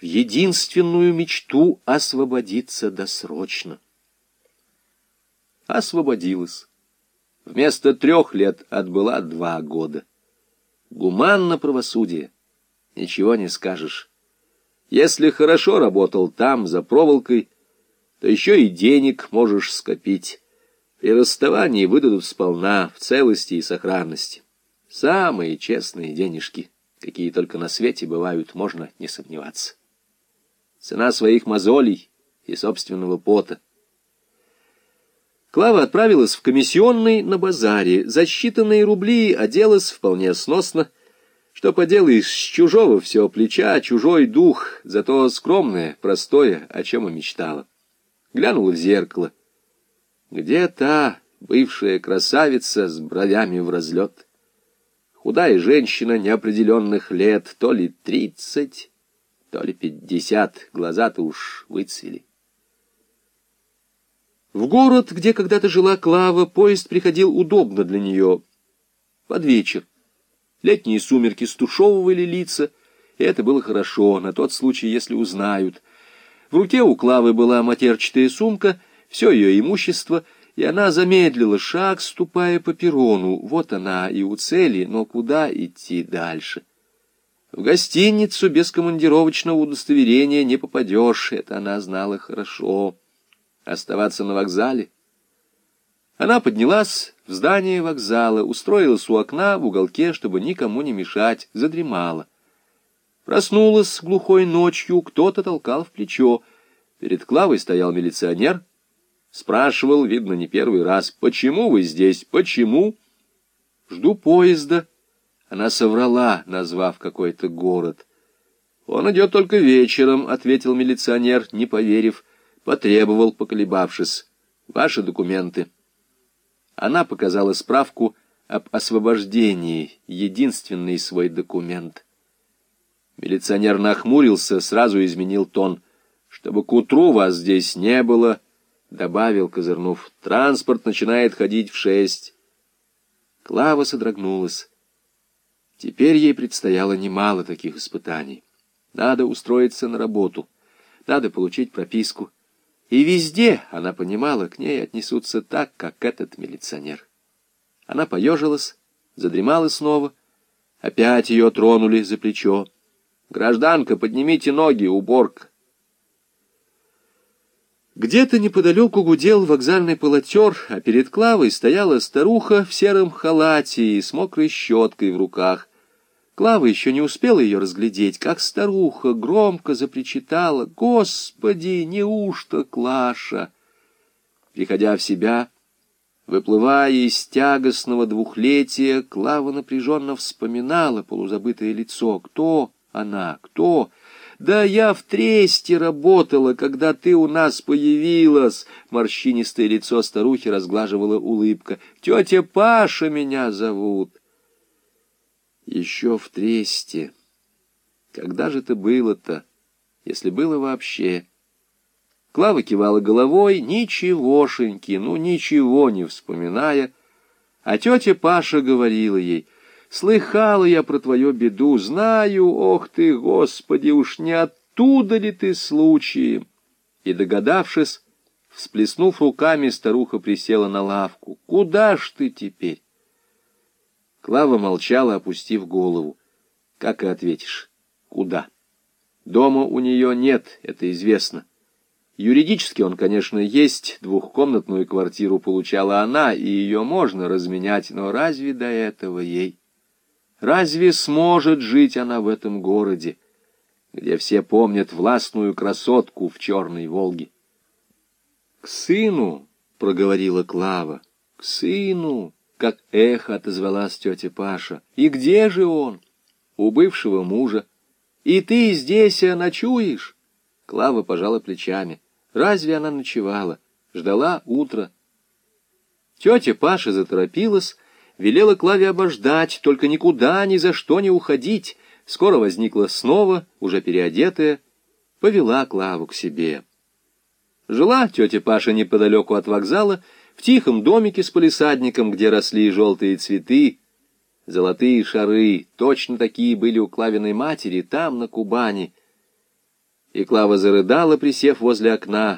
в единственную мечту освободиться досрочно. Освободилась. Вместо трех лет отбыла два года. Гуманно правосудие. Ничего не скажешь. Если хорошо работал там, за проволокой, то еще и денег можешь скопить. При расставании выдадут сполна, в целости и сохранности. Самые честные денежки, какие только на свете бывают, можно не сомневаться. Цена своих мозолей и собственного пота. Клава отправилась в комиссионный на базаре. За считанные рубли оделась вполне сносно. Что поделаешь, с чужого все плеча, чужой дух, зато скромное, простое, о чем и мечтала. Глянула в зеркало. Где та бывшая красавица с бровями в разлет? Худая женщина неопределенных лет, то ли тридцать, то ли пятьдесят, глаза-то уж выцвели. В город, где когда-то жила Клава, поезд приходил удобно для нее. Под вечер. Летние сумерки стушевывали лица, и это было хорошо, на тот случай, если узнают. В руке у Клавы была матерчатая сумка, все ее имущество, и она замедлила шаг, ступая по перрону. Вот она и у цели, но куда идти дальше? В гостиницу без командировочного удостоверения не попадешь, это она знала хорошо. Оставаться на вокзале? Она поднялась в здание вокзала, устроилась у окна в уголке, чтобы никому не мешать, задремала. Проснулась глухой ночью, кто-то толкал в плечо. Перед Клавой стоял милиционер. Спрашивал, видно, не первый раз, «Почему вы здесь? Почему?» «Жду поезда». Она соврала, назвав какой-то город. «Он идет только вечером», — ответил милиционер, не поверив. Потребовал, поколебавшись. «Ваши документы». Она показала справку об освобождении, единственный свой документ. Милиционер нахмурился, сразу изменил тон. «Чтобы к утру вас здесь не было», — добавил, козырнув, — «транспорт начинает ходить в шесть». Клава содрогнулась. Теперь ей предстояло немало таких испытаний. Надо устроиться на работу, надо получить прописку. И везде, она понимала, к ней отнесутся так, как этот милиционер. Она поежилась, задремала снова. Опять ее тронули за плечо. «Гражданка, поднимите ноги, уборка!» Где-то неподалеку гудел вокзальный полотер, а перед Клавой стояла старуха в сером халате и с мокрой щеткой в руках. Клава еще не успела ее разглядеть, как старуха громко запричитала «Господи, неужто Клаша?» Приходя в себя, выплывая из тягостного двухлетия, Клава напряженно вспоминала полузабытое лицо. «Кто она? Кто?» «Да я в тресте работала, когда ты у нас появилась!» Морщинистое лицо старухи разглаживала улыбка. «Тетя Паша меня зовут!» Еще в тресте. Когда же это было-то, если было вообще? Клава кивала головой, ничегошеньки, ну ничего не вспоминая, а тетя Паша говорила ей — Слыхала я про твою беду, знаю, ох ты, Господи, уж не оттуда ли ты случаем? И, догадавшись, всплеснув руками, старуха присела на лавку. Куда ж ты теперь? Клава молчала, опустив голову. Как и ответишь? Куда? Дома у нее нет, это известно. Юридически он, конечно, есть, двухкомнатную квартиру получала она, и ее можно разменять, но разве до этого ей? Разве сможет жить она в этом городе, где все помнят властную красотку в черной Волге? — К сыну, — проговорила Клава, — к сыну, как эхо отозвалась тетя Паша. И где же он? У бывшего мужа. И ты здесь а ночуешь? Клава пожала плечами. Разве она ночевала? Ждала утра. Тетя Паша заторопилась, велела Клаве обождать, только никуда, ни за что не уходить. Скоро возникла снова, уже переодетая, повела Клаву к себе. Жила тетя Паша неподалеку от вокзала, в тихом домике с полисадником, где росли желтые цветы, золотые шары, точно такие были у Клавиной матери, там, на Кубани. и Клава зарыдала, присев возле окна,